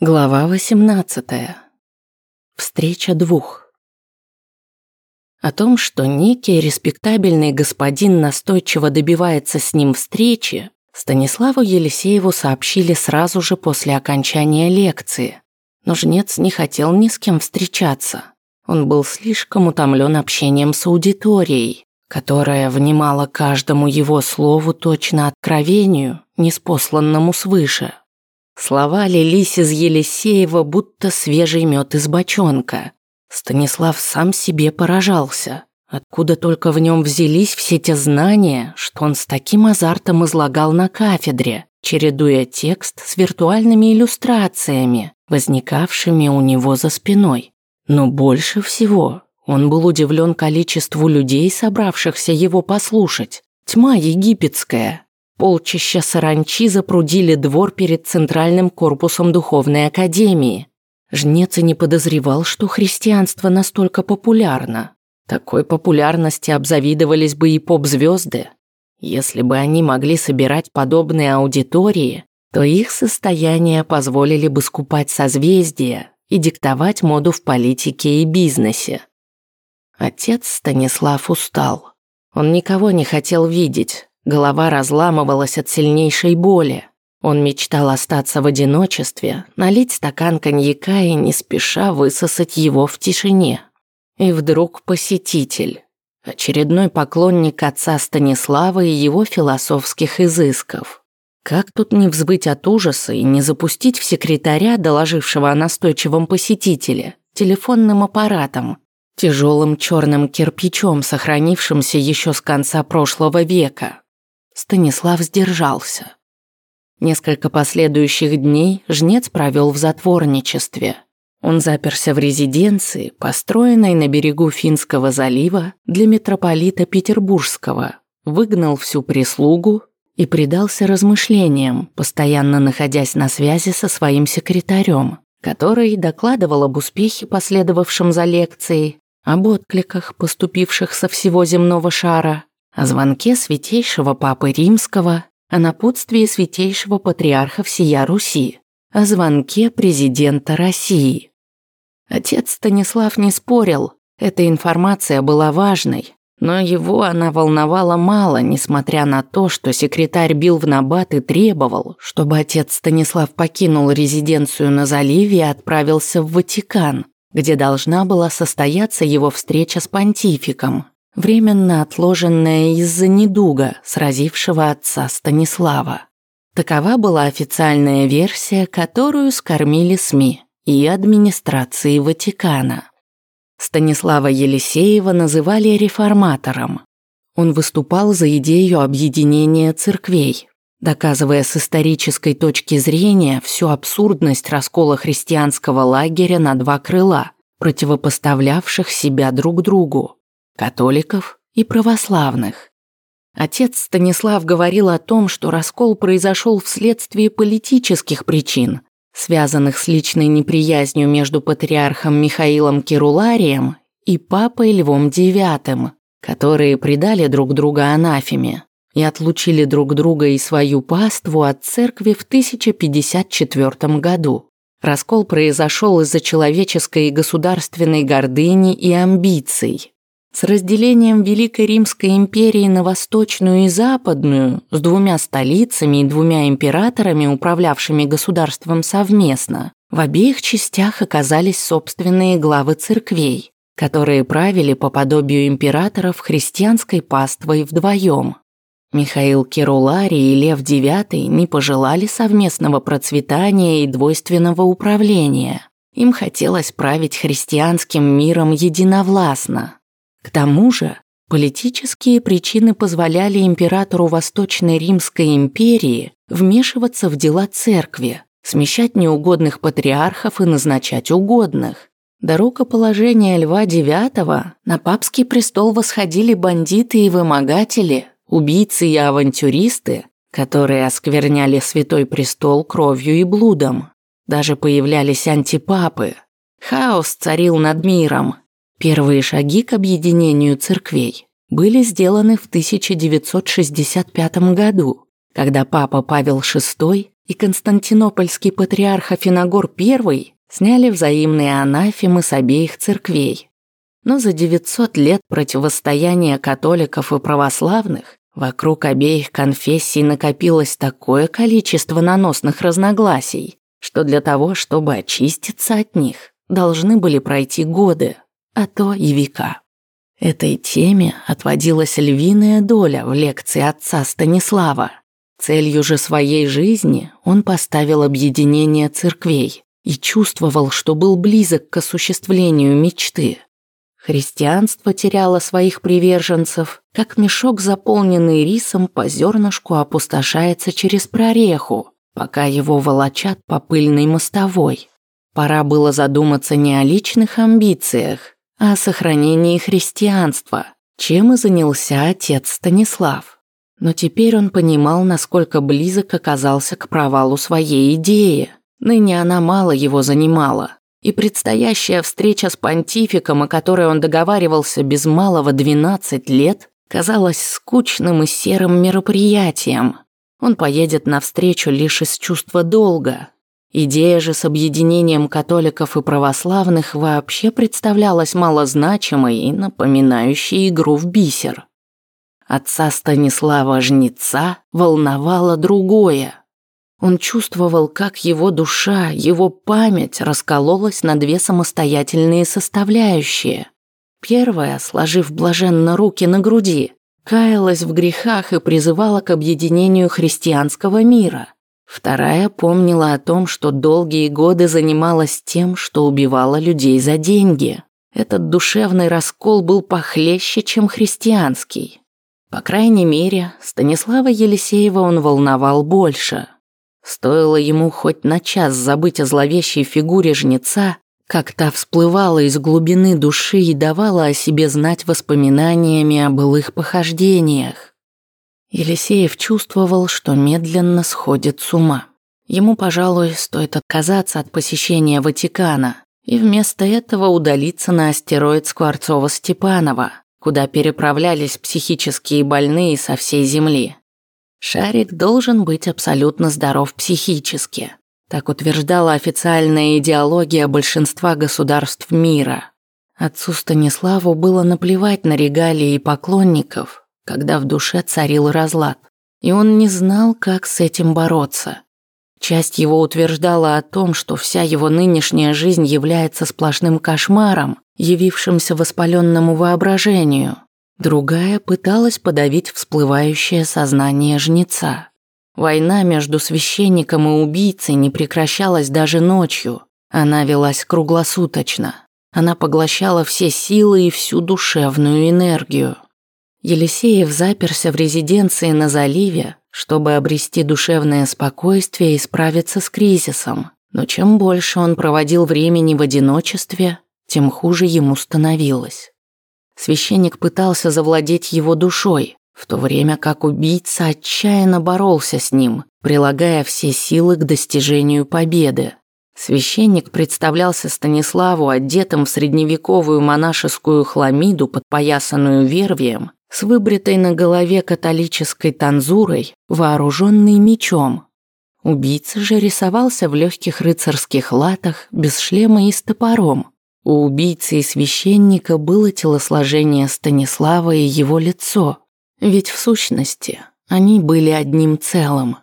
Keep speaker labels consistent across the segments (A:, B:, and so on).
A: Глава 18. Встреча двух. О том, что некий респектабельный господин настойчиво добивается с ним встречи, Станиславу Елисееву сообщили сразу же после окончания лекции. Но жнец не хотел ни с кем встречаться. Он был слишком утомлен общением с аудиторией, которая внимала каждому его слову точно откровению, неспосланному свыше. Слова лились из Елисеева, будто свежий мед из бочонка. Станислав сам себе поражался. Откуда только в нем взялись все те знания, что он с таким азартом излагал на кафедре, чередуя текст с виртуальными иллюстрациями, возникавшими у него за спиной. Но больше всего он был удивлен количеству людей, собравшихся его послушать. Тьма египетская, Полчища саранчи запрудили двор перед центральным корпусом духовной академии. Жнец и не подозревал, что христианство настолько популярно. Такой популярности обзавидовались бы и поп-звезды. Если бы они могли собирать подобные аудитории, то их состояние позволили бы скупать созвездия и диктовать моду в политике и бизнесе. Отец Станислав устал. Он никого не хотел видеть, Голова разламывалась от сильнейшей боли. Он мечтал остаться в одиночестве, налить стакан коньяка и не спеша высосать его в тишине. И вдруг посетитель. Очередной поклонник отца Станислава и его философских изысков. Как тут не взбыть от ужаса и не запустить в секретаря, доложившего о настойчивом посетителе, телефонным аппаратом, тяжелым черным кирпичом, сохранившимся еще с конца прошлого века. Станислав сдержался. Несколько последующих дней жнец провел в затворничестве. Он заперся в резиденции, построенной на берегу Финского залива для митрополита Петербургского, выгнал всю прислугу и предался размышлениям, постоянно находясь на связи со своим секретарем, который докладывал об успехе, последовавшем за лекцией, об откликах, поступивших со всего земного шара, о звонке святейшего Папы Римского, о напутствии святейшего патриарха всея Руси, о звонке президента России. Отец Станислав не спорил, эта информация была важной, но его она волновала мало, несмотря на то, что секретарь бил в набат и требовал, чтобы отец Станислав покинул резиденцию на заливе и отправился в Ватикан, где должна была состояться его встреча с понтификом, временно отложенная из-за недуга, сразившего отца Станислава. Такова была официальная версия, которую скормили СМИ и администрации Ватикана. Станислава Елисеева называли реформатором. Он выступал за идею объединения церквей, доказывая с исторической точки зрения всю абсурдность раскола христианского лагеря на два крыла, противопоставлявших себя друг другу католиков и православных. Отец Станислав говорил о том, что раскол произошел вследствие политических причин, связанных с личной неприязнью между патриархом Михаилом Кируларием и папой Львом IX, которые предали друг друга анафеме и отлучили друг друга и свою паству от церкви в 1054 году. Раскол произошел из-за человеческой и государственной гордыни и амбиций, с разделением Великой Римской империи на Восточную и Западную, с двумя столицами и двумя императорами, управлявшими государством совместно, в обеих частях оказались собственные главы церквей, которые правили по подобию императоров христианской паствой вдвоем. Михаил Керуларий и Лев IX не пожелали совместного процветания и двойственного управления. Им хотелось править христианским миром единовластно, к тому же, политические причины позволяли императору Восточной Римской империи вмешиваться в дела церкви, смещать неугодных патриархов и назначать угодных. До рукоположения Льва IX на папский престол восходили бандиты и вымогатели, убийцы и авантюристы, которые оскверняли святой престол кровью и блудом. Даже появлялись антипапы. Хаос царил над миром, Первые шаги к объединению церквей были сделаны в 1965 году, когда папа Павел VI и константинопольский патриарх Афиногор I сняли взаимные анафемы с обеих церквей. Но за 900 лет противостояния католиков и православных вокруг обеих конфессий накопилось такое количество наносных разногласий, что для того, чтобы очиститься от них, должны были пройти годы, а то и века. Этой теме отводилась львиная доля в лекции отца Станислава. Целью же своей жизни он поставил объединение церквей и чувствовал, что был близок к осуществлению мечты. Христианство теряло своих приверженцев, как мешок, заполненный рисом, по зернышку опустошается через прореху, пока его волочат по пыльной мостовой. Пора было задуматься не о личных амбициях, о сохранении христианства, чем и занялся отец Станислав. Но теперь он понимал, насколько близок оказался к провалу своей идеи. Ныне она мало его занимала. И предстоящая встреча с понтификом, о которой он договаривался без малого 12 лет, казалась скучным и серым мероприятием. Он поедет навстречу лишь из чувства долга. Идея же с объединением католиков и православных вообще представлялась малозначимой и напоминающей игру в бисер. Отца Станислава Жнеца волновало другое. Он чувствовал, как его душа, его память раскололась на две самостоятельные составляющие. Первая, сложив блаженно руки на груди, каялась в грехах и призывала к объединению христианского мира. Вторая помнила о том, что долгие годы занималась тем, что убивала людей за деньги. Этот душевный раскол был похлеще, чем христианский. По крайней мере, Станислава Елисеева он волновал больше. Стоило ему хоть на час забыть о зловещей фигуре жнеца, как та всплывала из глубины души и давала о себе знать воспоминаниями о былых похождениях. Елисеев чувствовал, что медленно сходит с ума. Ему, пожалуй, стоит отказаться от посещения Ватикана и вместо этого удалиться на астероид Скворцова-Степанова, куда переправлялись психические больные со всей Земли. Шарик должен быть абсолютно здоров психически. Так утверждала официальная идеология большинства государств мира. Отцу Станиславу было наплевать на регалии и поклонников, когда в душе царил разлад, и он не знал, как с этим бороться. Часть его утверждала о том, что вся его нынешняя жизнь является сплошным кошмаром, явившимся воспаленному воображению. Другая пыталась подавить всплывающее сознание жнеца. Война между священником и убийцей не прекращалась даже ночью. Она велась круглосуточно. Она поглощала все силы и всю душевную энергию. Елисеев заперся в резиденции на заливе, чтобы обрести душевное спокойствие и справиться с кризисом. Но чем больше он проводил времени в одиночестве, тем хуже ему становилось. Священник пытался завладеть его душой, в то время как убийца отчаянно боролся с ним, прилагая все силы к достижению победы. Священник представлялся Станиславу одетым в средневековую монашескую хламиду, подпоясанную вервием, с выбритой на голове католической танзурой, вооруженный мечом. Убийца же рисовался в легких рыцарских латах, без шлема и с топором. У убийцы и священника было телосложение Станислава и его лицо, ведь в сущности они были одним целым.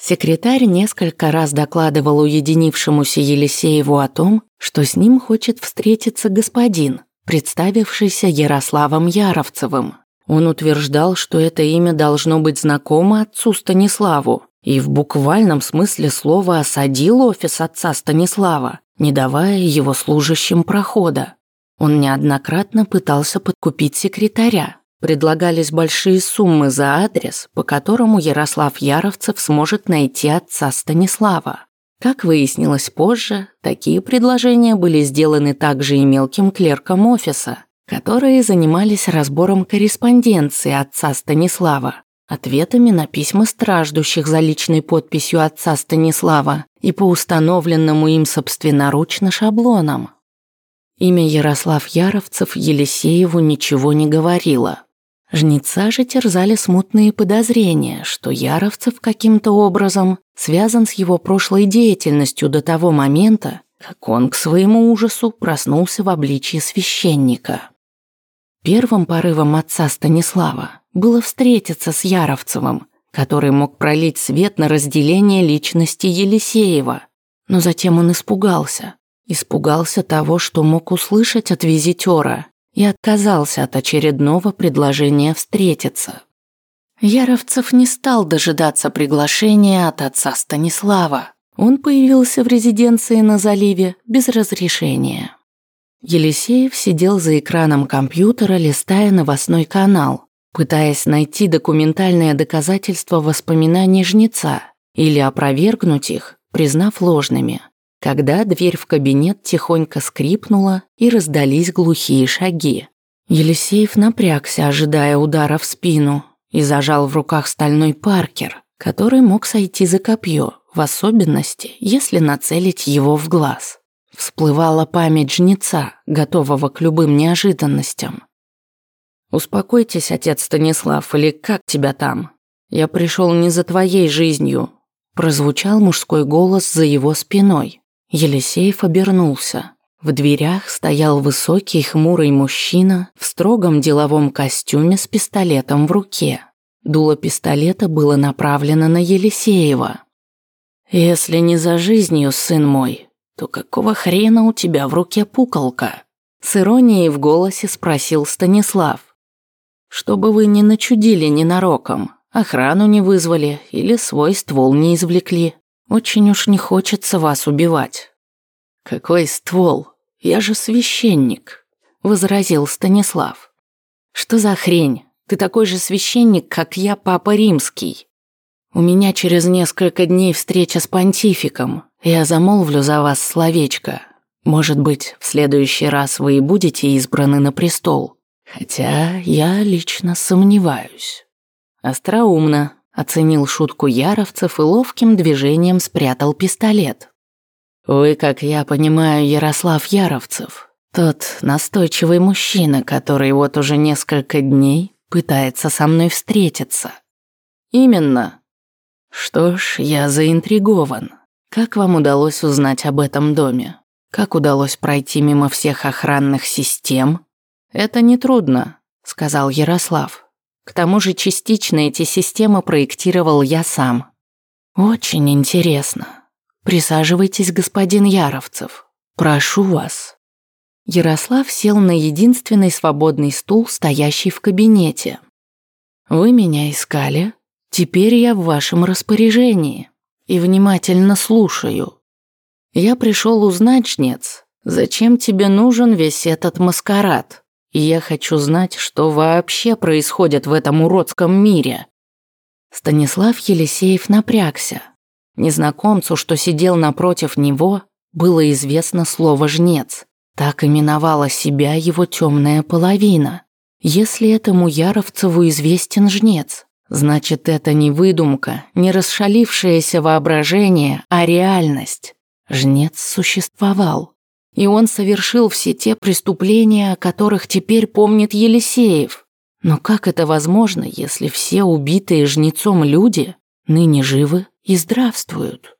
A: Секретарь несколько раз докладывал уединившемуся Елисееву о том, что с ним хочет встретиться господин, представившийся Ярославом Яровцевым. Он утверждал, что это имя должно быть знакомо отцу Станиславу, и в буквальном смысле слова осадил офис отца Станислава, не давая его служащим прохода. Он неоднократно пытался подкупить секретаря. Предлагались большие суммы за адрес, по которому Ярослав Яровцев сможет найти отца Станислава. Как выяснилось позже, такие предложения были сделаны также и мелким клеркам офиса, которые занимались разбором корреспонденции отца Станислава, ответами на письма страждущих за личной подписью отца Станислава и по установленному им собственноручно шаблонам. Имя Ярослав Яровцев Елисееву ничего не говорило. Жнеца же терзали смутные подозрения, что Яровцев каким-то образом связан с его прошлой деятельностью до того момента, как он к своему ужасу проснулся в обличии священника. Первым порывом отца Станислава было встретиться с Яровцевым, который мог пролить свет на разделение личности Елисеева. Но затем он испугался. Испугался того, что мог услышать от визитера и отказался от очередного предложения встретиться. Яровцев не стал дожидаться приглашения от отца Станислава. Он появился в резиденции на заливе без разрешения. Елисеев сидел за экраном компьютера, листая новостной канал, пытаясь найти документальное доказательство воспоминаний жнеца или опровергнуть их, признав ложными когда дверь в кабинет тихонько скрипнула и раздались глухие шаги. Елисеев напрягся, ожидая удара в спину, и зажал в руках стальной паркер, который мог сойти за копье, в особенности, если нацелить его в глаз. Всплывала память жнеца, готового к любым неожиданностям. «Успокойтесь, отец Станислав, или как тебя там? Я пришел не за твоей жизнью», прозвучал мужской голос за его спиной. Елисеев обернулся. В дверях стоял высокий хмурый мужчина в строгом деловом костюме с пистолетом в руке. Дуло пистолета было направлено на Елисеева. «Если не за жизнью, сын мой, то какого хрена у тебя в руке пуколка?» С иронией в голосе спросил Станислав. «Чтобы вы не начудили ненароком, охрану не вызвали или свой ствол не извлекли». Очень уж не хочется вас убивать. Какой ствол? Я же священник, возразил Станислав. Что за хрень? Ты такой же священник, как я, папа римский. У меня через несколько дней встреча с понтификом. Я замолвлю за вас словечко. Может быть, в следующий раз вы и будете избраны на престол. Хотя я лично сомневаюсь. Остроумно, Оценил шутку яровцев и ловким движением спрятал пистолет. «Вы, как я понимаю, Ярослав Яровцев, тот настойчивый мужчина, который вот уже несколько дней пытается со мной встретиться». «Именно». «Что ж, я заинтригован. Как вам удалось узнать об этом доме? Как удалось пройти мимо всех охранных систем?» «Это нетрудно», — сказал Ярослав. К тому же частично эти системы проектировал я сам. Очень интересно. Присаживайтесь, господин Яровцев. Прошу вас. Ярослав сел на единственный свободный стул, стоящий в кабинете. Вы меня искали? Теперь я в вашем распоряжении и внимательно слушаю. Я пришел узнать, жнец, зачем тебе нужен весь этот маскарад? И я хочу знать, что вообще происходит в этом уродском мире. Станислав Елисеев напрягся. Незнакомцу, что сидел напротив него, было известно слово «жнец». Так именовала себя его темная половина. Если этому Яровцеву известен жнец, значит, это не выдумка, не расшалившееся воображение, а реальность. Жнец существовал. И он совершил все те преступления, о которых теперь помнит Елисеев. Но как это возможно, если все убитые жнецом люди ныне живы и здравствуют?